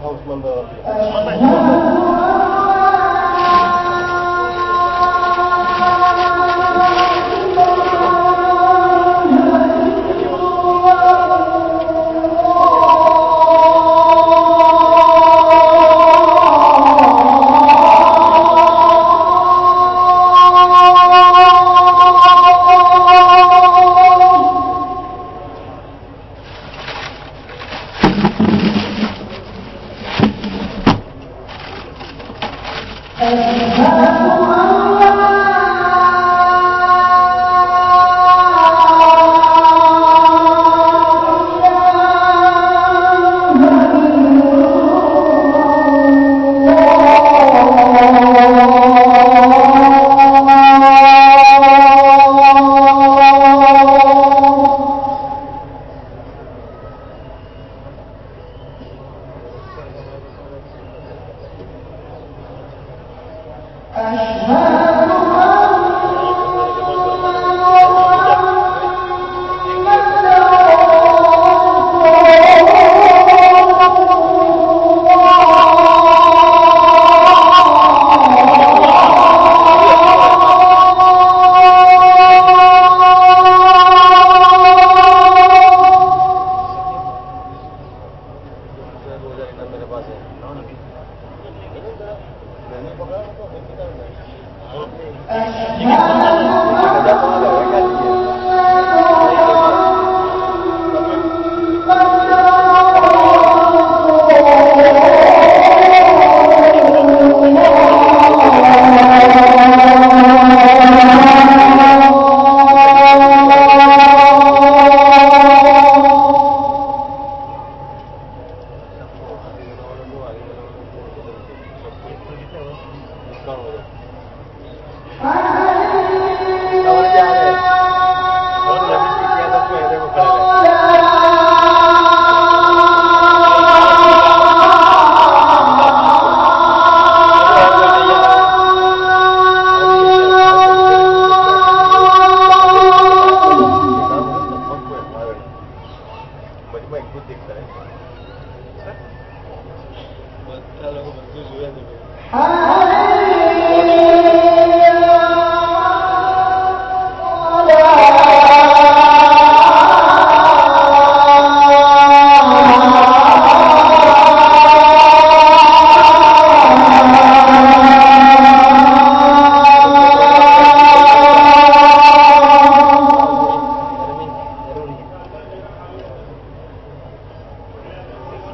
سو اس بندر ہاں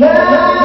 لا